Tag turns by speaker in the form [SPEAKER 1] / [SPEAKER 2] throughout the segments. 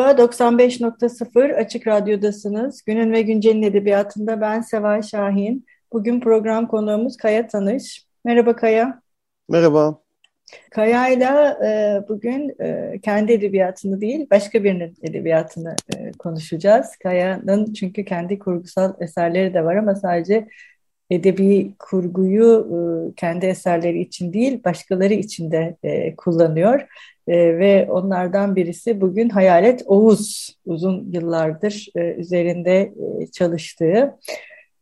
[SPEAKER 1] Merhaba, 95.0 Açık Radyo'dasınız. Günün ve Güncel'in edebiyatında ben Seval Şahin. Bugün program konuğumuz Kaya Tanış. Merhaba Kaya.
[SPEAKER 2] Merhaba.
[SPEAKER 1] Kaya'yla e, bugün e, kendi edebiyatını değil, başka birinin edebiyatını e, konuşacağız. Kaya'nın çünkü kendi kurgusal eserleri de var ama sadece edebi kurguyu e, kendi eserleri için değil, başkaları için de e, kullanıyor. E, ve onlardan birisi bugün Hayalet Oğuz. Uzun yıllardır e, üzerinde e, çalıştığı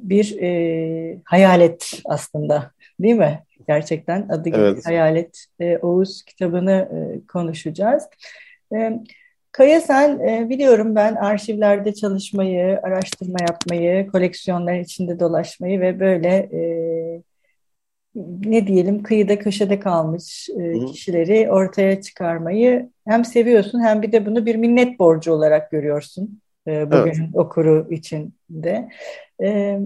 [SPEAKER 1] bir e, hayalet aslında değil mi? Gerçekten adı gibi evet. Hayalet e, Oğuz kitabını e, konuşacağız. E, Kaya sen e, biliyorum ben arşivlerde çalışmayı, araştırma yapmayı, koleksiyonların içinde dolaşmayı ve böyle e, ne diyelim kıyıda köşede kalmış e, kişileri ortaya çıkarmayı hem seviyorsun hem bir de bunu bir minnet borcu olarak görüyorsun e, bugün evet. okuru için de. E,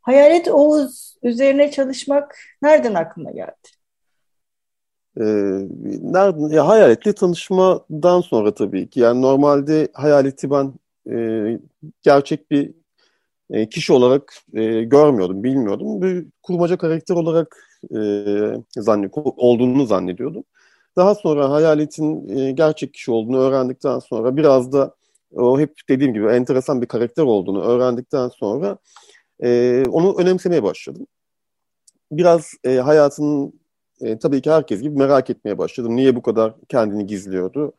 [SPEAKER 1] Hayalet Oğuz üzerine çalışmak nereden aklına geldi?
[SPEAKER 2] Ee, nereden, ya hayaletle tanışmadan sonra tabii ki. Yani normalde hayaleti ben e, gerçek bir e, kişi olarak e, görmüyordum, bilmiyordum. Bir kurmaca karakter olarak e, zannet, olduğunu zannediyordum. Daha sonra hayaletin e, gerçek kişi olduğunu öğrendikten sonra biraz da o hep dediğim gibi enteresan bir karakter olduğunu öğrendikten sonra e, onu önemsemeye başladım. Biraz e, hayatının e, tabii ki herkes gibi merak etmeye başladım. Niye bu kadar kendini gizliyordu?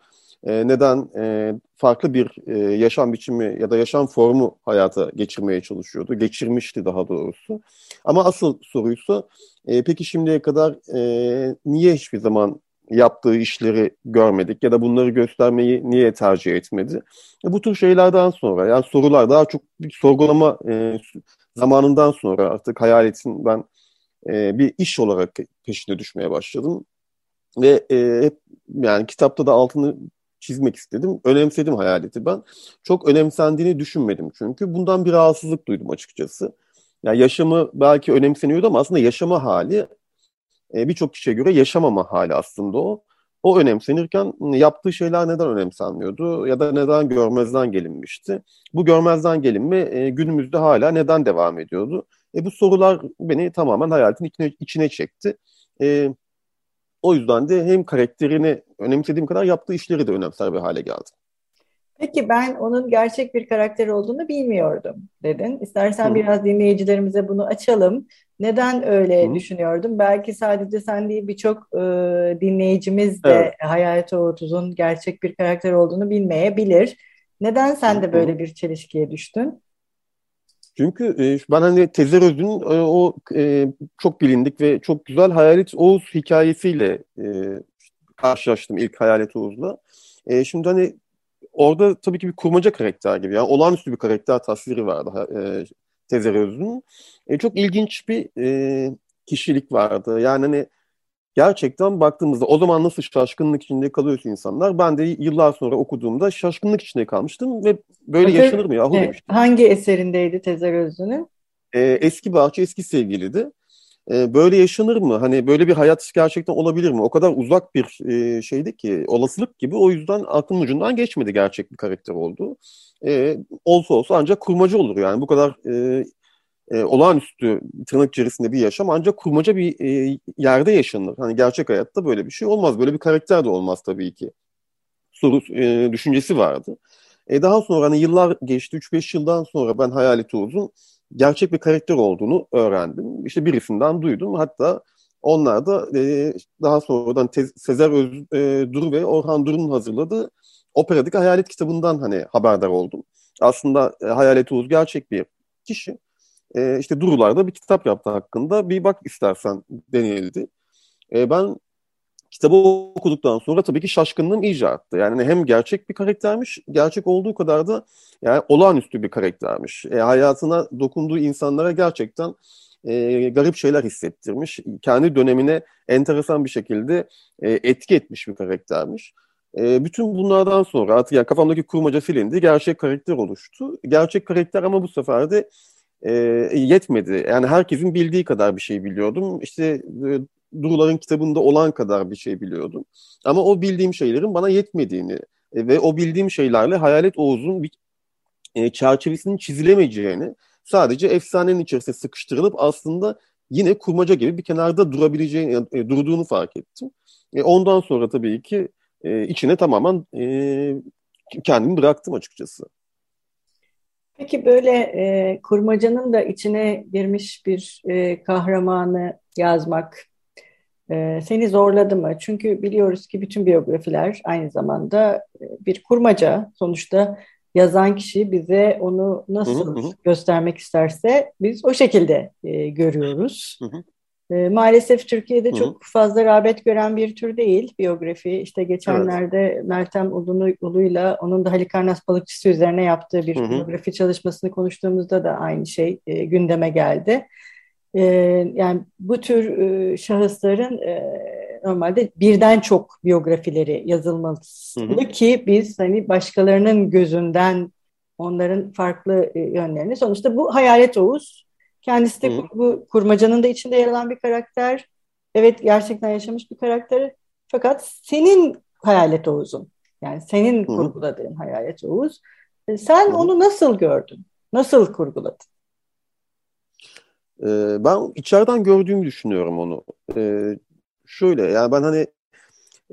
[SPEAKER 2] E, neden e, farklı bir e, yaşam biçimi ya da yaşam formu hayata geçirmeye çalışıyordu? Geçirmişti daha doğrusu. Ama asıl soruysa e, peki şimdiye kadar e, niye hiçbir zaman yaptığı işleri görmedik ya da bunları göstermeyi niye tercih etmedi? E, bu tür şeylerden sonra yani sorular daha çok bir sorgulama e, zamanından sonra artık hayaletin ben e, bir iş olarak peşine düşmeye başladım. Ve e, hep yani kitapta da altını çizmek istedim. Önemsedim hayaleti ben. Çok önemsendiğini düşünmedim çünkü. Bundan bir rahatsızlık duydum açıkçası. Yani yaşamı belki önemseniyordu ama aslında yaşama hali e, birçok kişiye göre yaşamama hali aslında o. O önemsenirken yaptığı şeyler neden önemsenmiyordu ya da neden görmezden gelinmişti? Bu görmezden gelinme e, günümüzde hala neden devam ediyordu? E, bu sorular beni tamamen hayaletin içine, içine çekti. E, o yüzden de hem karakterini önemsediğim kadar yaptığı işleri de önemser bir hale geldi.
[SPEAKER 1] Peki ben onun gerçek bir karakter olduğunu bilmiyordum dedin. İstersen Hı. biraz dinleyicilerimize bunu açalım. Neden öyle Hı. düşünüyordum? Belki sadece sen değil birçok e, dinleyicimiz de evet. Hayalet Oğutuz'un gerçek bir karakter olduğunu bilmeyebilir. Neden sen de böyle bir çelişkiye düştün?
[SPEAKER 2] Çünkü e, ben hani Tezer Öz'ün e, o e, çok bilindik ve çok güzel Hayalet Oğuz hikayesiyle e, karşılaştım ilk Hayalet Oğuz'la. E, şimdi hani orada tabii ki bir kurmaca karakter gibi. Yani olağanüstü bir karakter tasviri vardı e, Tezer Öz'ün. E, çok ilginç bir e, kişilik vardı. Yani hani gerçekten baktığımızda o zaman nasıl şaşkınlık içinde kalıyorsa insanlar ben de yıllar sonra okuduğumda şaşkınlık içinde kalmıştım ve böyle Bakın, yaşanır mı yahu
[SPEAKER 1] e, demiştim. Hangi eserindeydi Tezer Özlü'nün?
[SPEAKER 2] E, eski Bahçe Eski Sevgiliydi. E, böyle yaşanır mı? Hani böyle bir hayat gerçekten olabilir mi? O kadar uzak bir e, şeydi ki olasılık gibi o yüzden aklımın ucundan geçmedi gerçek bir karakter oldu. E, olsa olsa ancak kurmaca olur yani bu kadar e, e, olağanüstü tırnak içerisinde bir yaşam ancak kurmaca bir e, yerde yaşanır. Hani gerçek hayatta böyle bir şey olmaz. Böyle bir karakter de olmaz tabii ki. Soru e, düşüncesi vardı. E, daha sonra hani yıllar geçti. 3-5 yıldan sonra ben Hayalet Oğuz'un gerçek bir karakter olduğunu öğrendim. İşte birisinden duydum. Hatta onlar da e, daha sonradan Te- Sezer Öz, e, Duru ve Orhan Duru'nun hazırladığı operadaki Hayalet kitabından hani haberdar oldum. Aslında e, Hayalet Oğuz gerçek bir kişi e, işte Durular'da bir kitap yaptı hakkında. Bir bak istersen denildi. E, ben kitabı okuduktan sonra tabii ki şaşkınlığım iyice arttı. Yani hem gerçek bir karaktermiş, gerçek olduğu kadar da yani olağanüstü bir karaktermiş. E, hayatına dokunduğu insanlara gerçekten e, garip şeyler hissettirmiş. Kendi dönemine enteresan bir şekilde e, etki etmiş bir karaktermiş. E, bütün bunlardan sonra artık yani kafamdaki kurmaca silindi. Gerçek karakter oluştu. Gerçek karakter ama bu sefer de e, yetmedi. Yani herkesin bildiği kadar bir şey biliyordum. İşte e, Durular'ın kitabında olan kadar bir şey biliyordum. Ama o bildiğim şeylerin bana yetmediğini e, ve o bildiğim şeylerle Hayalet Oğuz'un bir e, çerçevesinin çizilemeyeceğini sadece efsanenin içerisinde sıkıştırılıp aslında yine kurmaca gibi bir kenarda durabileceğini, durduğunu fark ettim. Ondan sonra tabii ki içine tamamen kendimi bıraktım açıkçası.
[SPEAKER 1] Peki böyle e, kurmacanın da içine girmiş bir e, kahramanı yazmak e, seni zorladı mı? Çünkü biliyoruz ki bütün biyografiler aynı zamanda e, bir kurmaca. Sonuçta yazan kişi bize onu nasıl hı hı. göstermek isterse biz o şekilde e, görüyoruz. Hı hı. E, maalesef Türkiye'de Hı. çok fazla rağbet gören bir tür değil biyografi. İşte geçenlerde evet. Meltem Ulu'nu, Ulu'yla onun da Halikarnas balıkçısı üzerine yaptığı bir Hı. biyografi çalışmasını konuştuğumuzda da aynı şey e, gündeme geldi. E, yani bu tür e, şahısların e, normalde birden çok biyografileri yazılmalı ki biz hani başkalarının gözünden onların farklı e, yönlerini sonuçta bu Hayalet Oğuz Kendisi de bu kurmacanın da içinde yer alan bir karakter. Evet gerçekten yaşamış bir karakter. Fakat senin hayalet Oğuz'un. Yani senin Hı. kurguladığın hayalet Oğuz. E, sen Hı. onu nasıl gördün? Nasıl kurguladın?
[SPEAKER 2] Ee, ben içeriden gördüğümü düşünüyorum onu. Ee, şöyle yani ben hani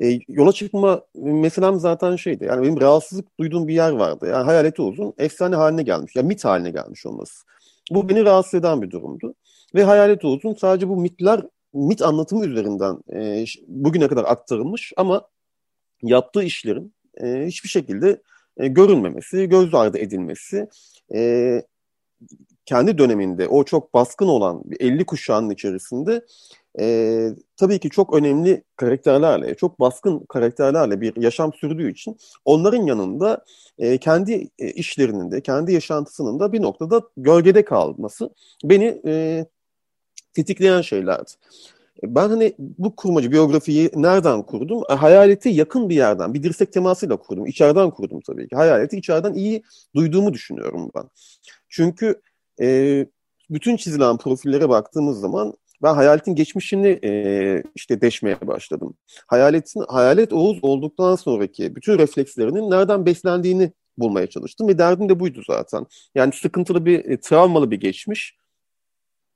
[SPEAKER 2] e, yola çıkma meselem zaten şeydi. Yani benim rahatsızlık duyduğum bir yer vardı. Yani hayaleti uzun efsane haline gelmiş. Ya yani mit haline gelmiş olması. Bu beni rahatsız eden bir durumdu. Ve hayalet olsun sadece bu mitler mit anlatımı üzerinden e, bugüne kadar aktarılmış ama yaptığı işlerin e, hiçbir şekilde e, görülmemesi, göz ardı edilmesi, e, kendi döneminde o çok baskın olan 50 kuşağının içerisinde e, tabii ki çok önemli karakterlerle, çok baskın karakterlerle bir yaşam sürdüğü için onların yanında e, kendi e, işlerinin de, kendi yaşantısının da bir noktada gölgede kalması beni e, tetikleyen şeylerdi. Ben hani bu kurmacı biyografiyi nereden kurdum? E, hayaleti yakın bir yerden, bir dirsek temasıyla kurdum. İçeriden kurdum tabii ki. Hayaleti içeriden iyi duyduğumu düşünüyorum ben. Çünkü e, bütün çizilen profillere baktığımız zaman ben hayaletin geçmişini e, işte deşmeye başladım. Hayaletin hayalet Oğuz olduktan sonraki bütün reflekslerinin nereden beslendiğini bulmaya çalıştım ve derdim de buydu zaten. Yani sıkıntılı bir, e, travmalı bir geçmiş.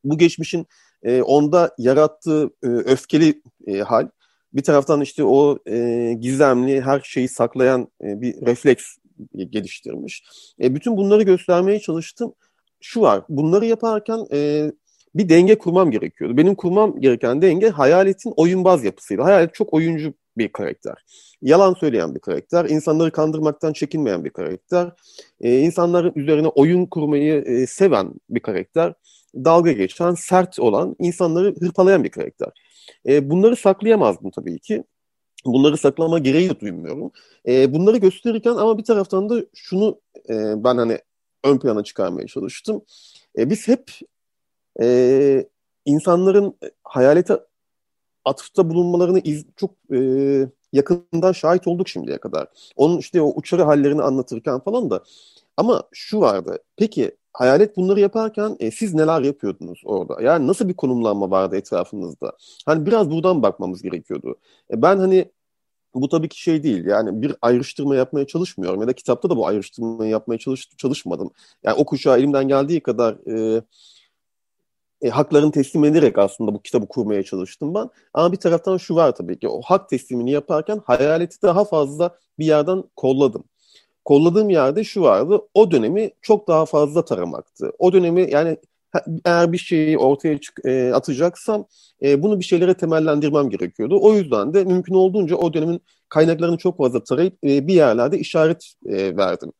[SPEAKER 2] Bu geçmişin e, onda yarattığı e, öfkeli e, hal. Bir taraftan işte o e, gizemli, her şeyi saklayan e, bir refleks geliştirmiş. E, bütün bunları göstermeye çalıştım. Şu var, bunları yaparken e, bir denge kurmam gerekiyordu. Benim kurmam gereken denge hayaletin oyunbaz yapısıydı. Hayalet çok oyuncu bir karakter. Yalan söyleyen bir karakter, insanları kandırmaktan çekinmeyen bir karakter, ee, insanların üzerine oyun kurmayı e, seven bir karakter, dalga geçen, sert olan, insanları hırpalayan bir karakter. E, bunları saklayamazdım tabii ki. Bunları saklama gereği de duymuyorum. E, bunları gösterirken ama bir taraftan da şunu e, ben hani ön plana çıkarmaya çalıştım. E, biz hep e, insanların hayalete atıfta bulunmalarını iz, çok e, yakından şahit olduk şimdiye kadar. Onun işte o uçarı hallerini anlatırken falan da. Ama şu vardı. Peki hayalet bunları yaparken e, siz neler yapıyordunuz orada? Yani nasıl bir konumlanma vardı etrafınızda? Hani biraz buradan bakmamız gerekiyordu. E, ben hani bu tabii ki şey değil. Yani bir ayrıştırma yapmaya çalışmıyorum. Ya da kitapta da bu ayrıştırmayı yapmaya çalış, çalışmadım. Yani o kuşağı elimden geldiği kadar e, e, haklarını teslim ederek aslında bu kitabı kurmaya çalıştım ben. Ama bir taraftan şu var tabii ki o hak teslimini yaparken hayaleti daha fazla bir yerden kolladım. Kolladığım yerde şu vardı. O dönemi çok daha fazla taramaktı. O dönemi yani eğer bir şeyi ortaya çık, e, atacaksam e, bunu bir şeylere temellendirmem gerekiyordu. O yüzden de mümkün olduğunca o dönemin kaynaklarını çok fazla tarayıp e, bir yerlerde işaret e, verdim.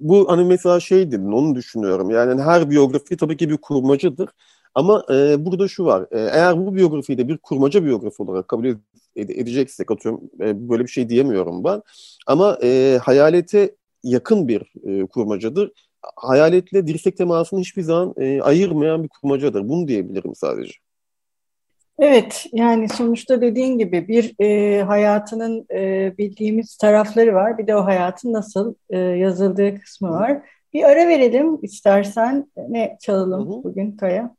[SPEAKER 2] Bu hani mesela şey dedin onu düşünüyorum. Yani her biyografi tabii ki bir kurmacadır. Ama e, burada şu var. E, eğer bu biyografiyi de bir kurmaca biyografi olarak kabul ed- edeceksek atıyorum e, böyle bir şey diyemiyorum ben. Ama e, hayalete yakın bir e, kurmacadır. Hayaletle dirsek temasını hiçbir zaman e, ayırmayan bir kurmacadır. Bunu diyebilirim sadece.
[SPEAKER 1] Evet, yani sonuçta dediğin gibi bir e, hayatının e, bildiğimiz tarafları var. Bir de o hayatın nasıl e, yazıldığı kısmı var. Bir ara verelim istersen. Ne çalalım hı hı. bugün Kaya?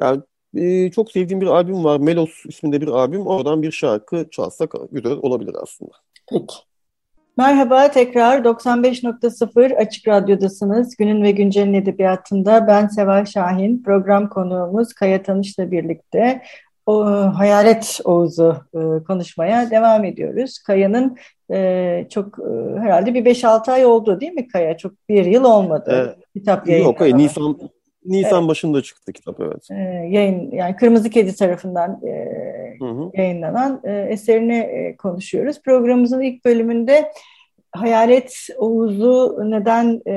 [SPEAKER 2] Yani e, çok sevdiğim bir albüm var. Melos isminde bir albüm. Oradan bir şarkı çalsak güzel olabilir aslında.
[SPEAKER 1] Peki. Merhaba tekrar 95.0 Açık Radyo'dasınız. Günün ve Güncel'in edebiyatında ben Seval Şahin, program konuğumuz Kaya Tanış'la birlikte o, Hayalet Oğuz'u e, konuşmaya devam ediyoruz. Kaya'nın e, çok e, herhalde bir 5-6 ay oldu değil mi Kaya? Çok bir yıl olmadı.
[SPEAKER 2] Ee, kitap yayınlanan. Yok hayır Nisan Nisan evet. başında çıktı kitap evet.
[SPEAKER 1] Ee, yayın yani Kırmızı Kedi tarafından e, hı hı. yayınlanan e, eserini e, konuşuyoruz. Programımızın ilk bölümünde Hayalet Oğuz'u neden e,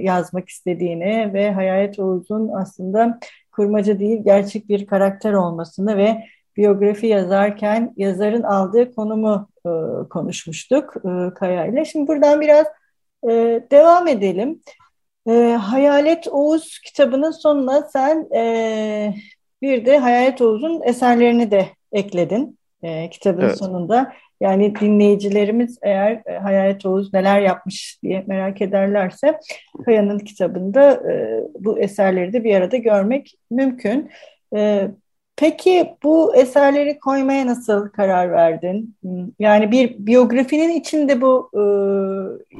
[SPEAKER 1] yazmak istediğini ve Hayalet Oğuz'un aslında kurmaca değil gerçek bir karakter olmasını ve biyografi yazarken yazarın aldığı konumu e, konuşmuştuk e, Kaya ile. Şimdi buradan biraz e, devam edelim. E, Hayalet Oğuz kitabının sonuna sen e, bir de Hayalet Oğuz'un eserlerini de ekledin e, kitabın evet. sonunda. Yani dinleyicilerimiz eğer e, Hayalet Oğuz neler yapmış diye merak ederlerse Kaya'nın kitabında e, bu eserleri de bir arada görmek mümkün. E, peki bu eserleri koymaya nasıl karar verdin? Yani bir biyografinin içinde bu e,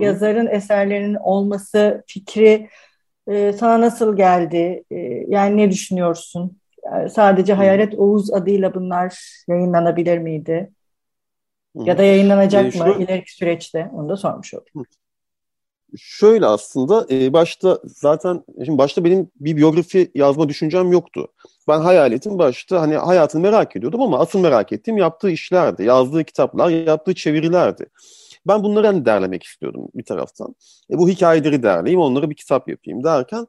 [SPEAKER 1] yazarın eserlerinin olması fikri e, sana nasıl geldi? E, yani ne düşünüyorsun? Yani sadece Hayalet Oğuz adıyla bunlar yayınlanabilir miydi? Ya da yayınlanacak ee, mı ileriki süreçte? Onu da sormuş olayım.
[SPEAKER 2] Şöyle aslında e, başta zaten şimdi başta benim bir biyografi yazma düşüncem yoktu. Ben hayaletim başta hani hayatını merak ediyordum ama asıl merak ettiğim yaptığı işlerdi. Yazdığı kitaplar, yaptığı çevirilerdi. Ben bunları hani derlemek istiyordum bir taraftan. E, bu hikayeleri derleyeyim, onları bir kitap yapayım derken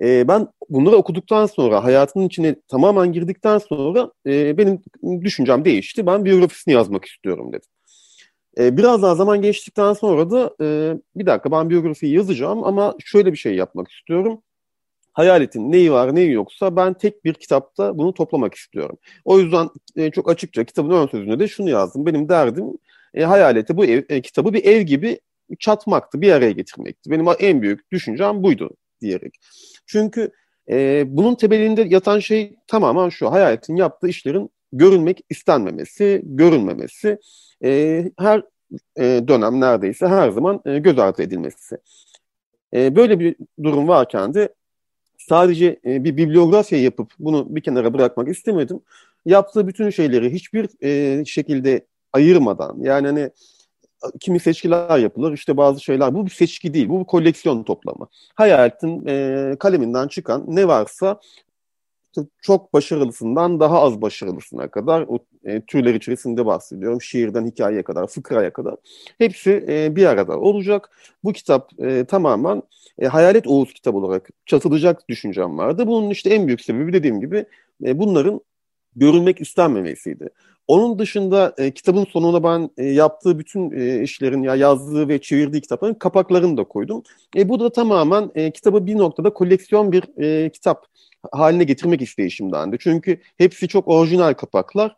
[SPEAKER 2] e, ben bunları okuduktan sonra, hayatının içine tamamen girdikten sonra e, benim düşüncem değişti. Ben biyografisini yazmak istiyorum dedim. E, biraz daha zaman geçtikten sonra da e, bir dakika ben biyografiyi yazacağım ama şöyle bir şey yapmak istiyorum. Hayaletin neyi var neyi yoksa ben tek bir kitapta bunu toplamak istiyorum. O yüzden e, çok açıkça kitabın ön sözünde de şunu yazdım. Benim derdim e, hayalete bu ev, e, kitabı bir ev gibi çatmaktı, bir araya getirmekti. Benim en büyük düşüncem buydu diyerek. Çünkü e, bunun temelinde yatan şey tamamen şu. Hayaletin yaptığı işlerin görünmek istenmemesi, görünmemesi, e, her e, dönem neredeyse her zaman e, göz ardı edilmesi. E, böyle bir durum varken de sadece e, bir bibliografya yapıp bunu bir kenara bırakmak istemedim. Yaptığı bütün şeyleri hiçbir e, şekilde ayırmadan yani hani kimi seçkiler yapılır işte bazı şeyler bu bir seçki değil bu bir koleksiyon toplamı. Hayatın e, kaleminden çıkan ne varsa çok başarılısından daha az başarılısına kadar o e, türler içerisinde bahsediyorum. Şiirden hikayeye kadar, fıkraya kadar. Hepsi e, bir arada olacak. Bu kitap e, tamamen e, Hayalet Oğuz kitabı olarak çatılacak düşüncem vardı. Bunun işte en büyük sebebi dediğim gibi e, bunların görülmek istenmemesiydi. Onun dışında e, kitabın sonuna ben e, yaptığı bütün e, işlerin ya yazdığı ve çevirdiği kitapların kapaklarını da koydum. E, bu da tamamen e, kitabı bir noktada koleksiyon bir e, kitap haline getirmek isteyişimdendi. Çünkü hepsi çok orijinal kapaklar.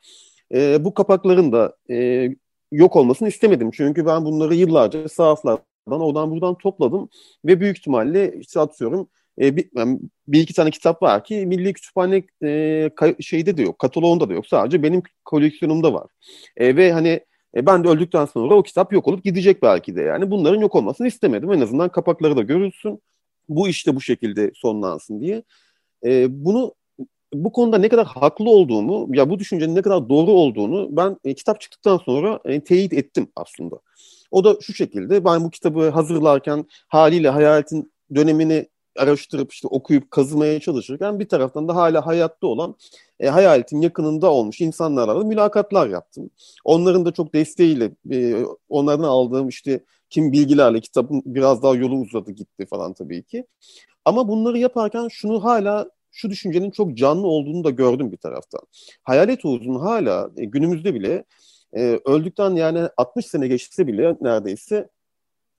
[SPEAKER 2] E, bu kapakların da e, yok olmasını istemedim. Çünkü ben bunları yıllarca sahaflardan oradan buradan topladım ve büyük ihtimalle işte atıyorum e, bir, bir iki tane kitap var ki Milli Kütüphane e, şeyde de yok, kataloğunda da yok. Sadece benim koleksiyonumda var. E, ve hani e, ben de öldükten sonra o kitap yok olup gidecek belki de yani. Bunların yok olmasını istemedim. En azından kapakları da görülsün. Bu işte bu şekilde sonlansın diye. E, bunu bu konuda ne kadar haklı olduğumu, ya bu düşüncenin ne kadar doğru olduğunu ben e, kitap çıktıktan sonra e, teyit ettim aslında. O da şu şekilde, ben bu kitabı hazırlarken haliyle hayaletin dönemini araştırıp işte okuyup kazımaya çalışırken bir taraftan da hala hayatta olan e, hayaletin yakınında olmuş insanlarla mülakatlar yaptım. Onların da çok desteğiyle e, onlardan aldığım işte kim bilgilerle kitabın biraz daha yolu uzadı gitti falan tabii ki. Ama bunları yaparken şunu hala şu düşüncenin çok canlı olduğunu da gördüm bir taraftan. Hayalet Oğuz'un hala e, günümüzde bile e, öldükten yani 60 sene geçse bile neredeyse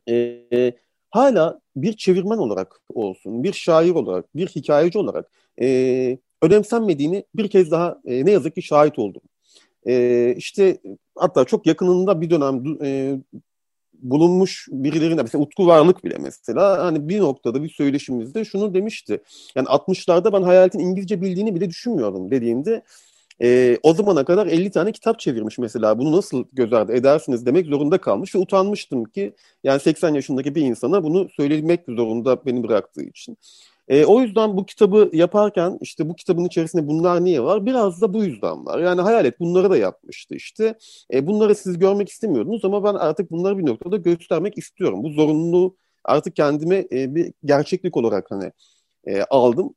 [SPEAKER 2] e, hala bir çevirmen olarak olsun, bir şair olarak, bir hikayeci olarak e, önemsenmediğini bir kez daha e, ne yazık ki şahit oldum. E, işte hatta çok yakınında bir dönem e, bulunmuş birilerine mesela Utku Varlık bile mesela hani bir noktada bir söyleşimizde şunu demişti. Yani 60'larda ben hayaletin İngilizce bildiğini bile düşünmüyordum dediğinde e, o zamana kadar 50 tane kitap çevirmiş mesela. Bunu nasıl göz ardı edersiniz demek zorunda kalmış ve utanmıştım ki yani 80 yaşındaki bir insana bunu söylemek zorunda beni bıraktığı için. E, o yüzden bu kitabı yaparken işte bu kitabın içerisinde bunlar niye var? Biraz da bu yüzden var. Yani hayalet bunları da yapmıştı işte. E, bunları siz görmek istemiyordunuz ama ben artık bunları bir noktada göstermek istiyorum. Bu zorunluluğu artık kendime e, bir gerçeklik olarak hani e, aldım.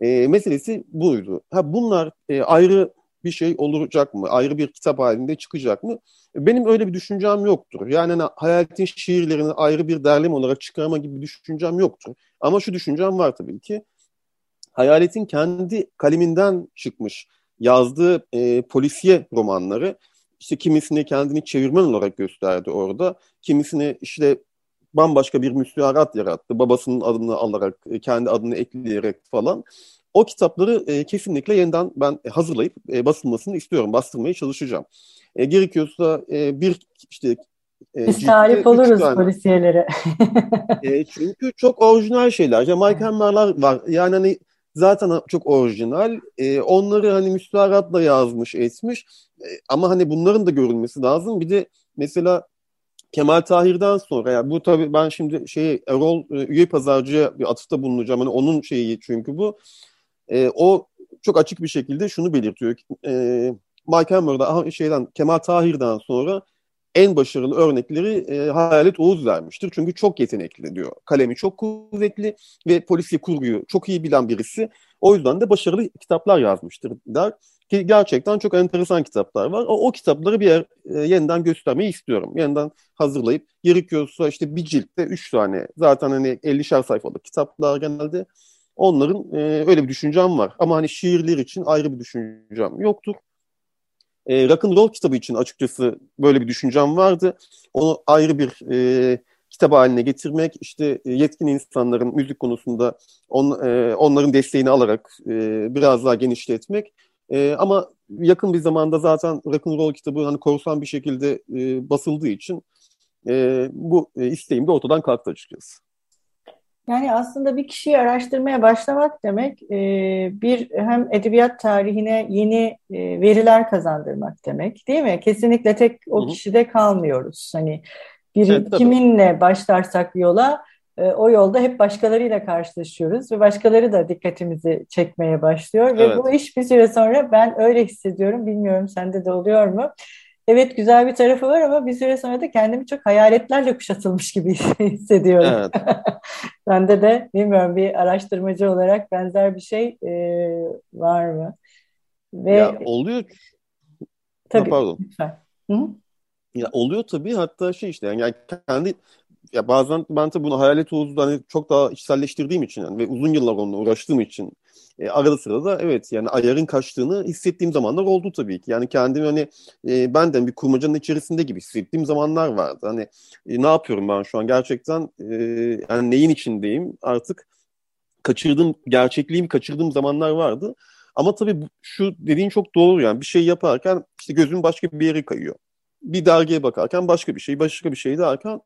[SPEAKER 2] E, meselesi buydu. Ha bunlar e, ayrı bir şey olacak mı? Ayrı bir kitap halinde çıkacak mı? Benim öyle bir düşüncem yoktur. Yani hani, hayaletin şiirlerini ayrı bir derleme olarak çıkarma gibi bir düşüncem yoktur. Ama şu düşüncem var tabii ki. Hayaletin kendi kaleminden çıkmış yazdığı e, polisiye romanları işte kimisini kendini çevirmen olarak gösterdi orada. Kimisini işte bambaşka bir müstüarat yarattı. Babasının adını alarak, e, kendi adını ekleyerek falan. O kitapları e, kesinlikle yeniden ben hazırlayıp e, basılmasını istiyorum. Bastırmaya çalışacağım. E, gerekiyorsa e, bir işte
[SPEAKER 1] e, Biz talip oluruz tane. polisiyelere.
[SPEAKER 2] e, çünkü çok orijinal şeyler. Mike Hammer'lar var. Yani hani zaten çok orijinal. E, onları hani müstaharatla yazmış, etmiş. E, ama hani bunların da görülmesi lazım. Bir de mesela Kemal Tahir'den sonra yani bu tabii ben şimdi şey Erol e, üye pazarcıya bir atıfta bulunacağım. Hani onun şeyi çünkü bu. E, o çok açık bir şekilde şunu belirtiyor. E, Mike Hammer'da şeyden Kemal Tahir'den sonra en başarılı örnekleri e, Hayalet Oğuz vermiştir. Çünkü çok yetenekli diyor. Kalemi çok kuvvetli ve polisi kurguyu çok iyi bilen birisi. O yüzden de başarılı kitaplar yazmıştır der. Ki gerçekten çok enteresan kitaplar var. O, o kitapları bir yer e, yeniden göstermeyi istiyorum. Yeniden hazırlayıp gerekiyorsa işte bir ciltte üç tane zaten hani 50'şer sayfalık kitaplar genelde. Onların e, öyle bir düşüncem var. Ama hani şiirler için ayrı bir düşüncem yoktur. E, rock and roll kitabı için açıkçası böyle bir düşüncem vardı. Onu ayrı bir e, kitap haline getirmek, işte e, yetkin insanların müzik konusunda on, e, onların desteğini alarak e, biraz daha genişletmek. E, ama yakın bir zamanda zaten rock and roll kitabı hani korsan bir şekilde e, basıldığı için e, bu e, isteğim de ortadan kalktı açıkçası.
[SPEAKER 1] Yani aslında bir kişiyi araştırmaya başlamak demek e, bir hem edebiyat tarihine yeni e, veriler kazandırmak demek değil mi? Kesinlikle tek o kişide kalmıyoruz. Hani bir evet, kiminle başlarsak yola o yolda hep başkalarıyla karşılaşıyoruz ve başkaları da dikkatimizi çekmeye başlıyor evet. ve bu iş bir süre sonra ben öyle hissediyorum bilmiyorum sende de oluyor mu? evet güzel bir tarafı var ama bir süre sonra da kendimi çok hayaletlerle kuşatılmış gibi hissediyorum. Evet. Bende de bilmiyorum bir araştırmacı olarak benzer bir şey e, var mı?
[SPEAKER 2] Ve ya oluyor. Tabii. Ha, pardon. Lütfen. Hı? Ya oluyor tabii hatta şey işte yani kendi ya bazen ben tabii bunu hayalet Oğuz'da hani çok daha içselleştirdiğim için yani ve uzun yıllar onunla uğraştığım için e, arada sırada evet yani ayarın kaçtığını hissettiğim zamanlar oldu tabii ki. Yani kendimi hani e, benden bir kurmacanın içerisinde gibi hissettiğim zamanlar vardı. Hani e, ne yapıyorum ben şu an gerçekten e, yani neyin içindeyim artık kaçırdığım gerçekliğimi kaçırdığım zamanlar vardı. Ama tabii şu dediğin çok doğru yani bir şey yaparken işte gözüm başka bir yere kayıyor. Bir dergiye bakarken başka bir şey, başka bir şey derken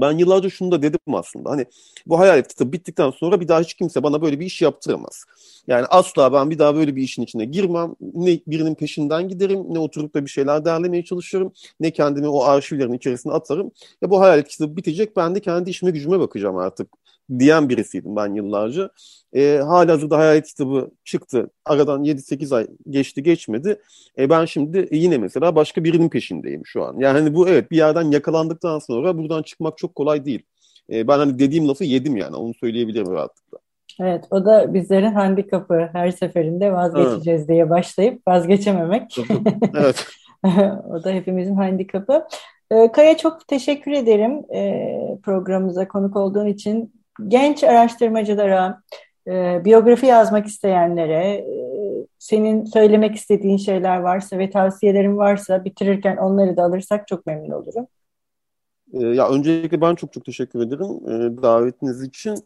[SPEAKER 2] ben yıllarca şunu da dedim aslında. Hani bu hayalet kitabı bittikten sonra bir daha hiç kimse bana böyle bir iş yaptıramaz. Yani asla ben bir daha böyle bir işin içine girmem. Ne birinin peşinden giderim, ne oturup da bir şeyler derlemeye çalışırım, ne kendimi o arşivlerin içerisine atarım. Ya bu hayalet kitabı bitecek, ben de kendi işime gücüme bakacağım artık diyen birisiydim ben yıllarca. E, hala hazırda Hayalet kitabı çıktı. Aradan 7-8 ay geçti geçmedi. E, ben şimdi yine mesela başka birinin peşindeyim şu an. Yani hani bu evet bir yerden yakalandıktan sonra buradan çıkmak çok kolay değil. e, ben hani dediğim lafı yedim yani onu söyleyebilirim rahatlıkla.
[SPEAKER 1] Evet, o da bizlerin handikapı her seferinde vazgeçeceğiz evet. diye başlayıp vazgeçememek.
[SPEAKER 2] evet.
[SPEAKER 1] o da hepimizin handikapı. Ee, Kaya çok teşekkür ederim ee, programımıza konuk olduğun için. Genç araştırmacılara, e, biyografi yazmak isteyenlere, e, senin söylemek istediğin şeyler varsa ve tavsiyelerin varsa bitirirken onları da alırsak çok memnun olurum.
[SPEAKER 2] Ee, ya öncelikle ben çok çok teşekkür ederim davetiniz için.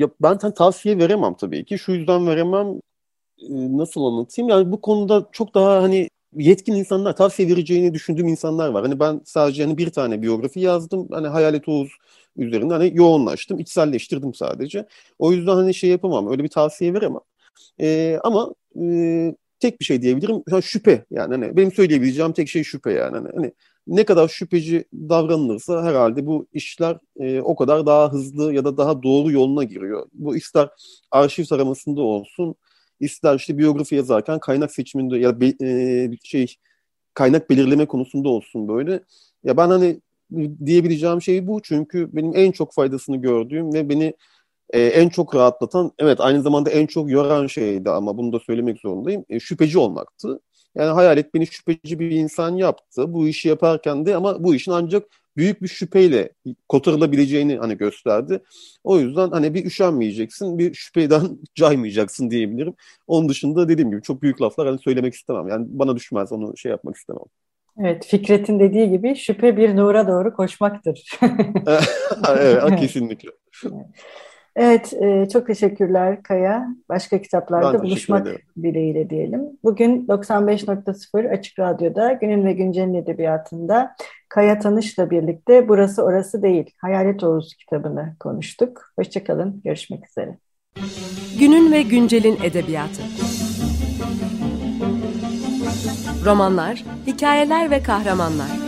[SPEAKER 2] ya ben tavsiye veremem tabii ki. Şu yüzden veremem. nasıl anlatayım? Yani bu konuda çok daha hani yetkin insanlar, tavsiye vereceğini düşündüğüm insanlar var. Hani ben sadece hani bir tane biyografi yazdım. Hani Hayalet Oğuz üzerinde hani yoğunlaştım, içselleştirdim sadece. O yüzden hani şey yapamam, öyle bir tavsiye veremem. E, ama e, tek bir şey diyebilirim, ha, şüphe yani hani benim söyleyebileceğim tek şey şüphe yani. Hani, hani ne kadar şüpheci davranılırsa herhalde bu işler e, o kadar daha hızlı ya da daha doğru yoluna giriyor. Bu ister arşiv taramasında olsun, ister işte biyografi yazarken kaynak seçiminde ya be, e, şey kaynak belirleme konusunda olsun böyle. Ya ben hani diyebileceğim şey bu çünkü benim en çok faydasını gördüğüm ve beni e, en çok rahatlatan evet aynı zamanda en çok yoran şeydi ama bunu da söylemek zorundayım e, şüpheci olmaktı. Yani hayalet beni şüpheci bir insan yaptı bu işi yaparken de ama bu işin ancak büyük bir şüpheyle kotarılabileceğini hani gösterdi. O yüzden hani bir üşenmeyeceksin, bir şüpheden caymayacaksın diyebilirim. Onun dışında dediğim gibi çok büyük laflar hani söylemek istemem. Yani bana düşmez onu şey yapmak istemem.
[SPEAKER 1] Evet, Fikret'in dediği gibi şüphe bir nura doğru koşmaktır.
[SPEAKER 2] evet, kesinlikle.
[SPEAKER 1] Evet, e, çok teşekkürler Kaya. Başka kitaplarda buluşmak dileğiyle diyelim. Bugün 95.0 Açık Radyo'da Günün ve Güncel'in edebiyatında Kaya Tanış'la birlikte Burası Orası Değil, Hayalet Oğuz kitabını konuştuk. Hoşçakalın, görüşmek üzere.
[SPEAKER 3] Günün ve Güncel'in edebiyatı. Romanlar, hikayeler ve kahramanlar.